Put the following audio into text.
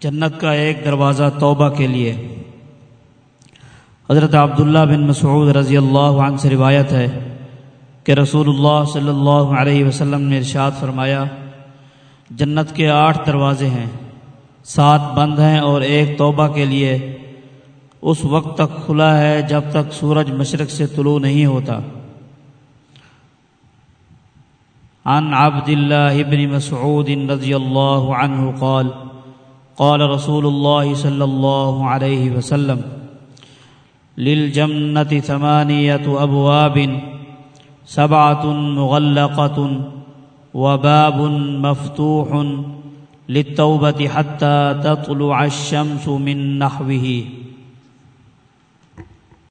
جنت کا ایک دروازہ توبہ کے لیے۔ حضرت عبداللہ بن مسعود رضی اللہ عنہ سے روایت ہے کہ رسول اللہ صلی اللہ علیہ وسلم نے ارشاد فرمایا، جنت کے آٹھ دروازے ہیں، سات بند ہیں اور ایک توبہ کے لیے۔ اس وقت تک کھلا ہے جب تک سورج مشرق سے طلوع نہیں ہوتا۔ عن عبد الله بن مسعود رضي الله عنه قال قال رسول الله صلى الله عليه وسلم للجنة ثمانية أبواب سبعة مغلقة وباب مفتوح للتوبة حتى تطلع الشمس من نحوه.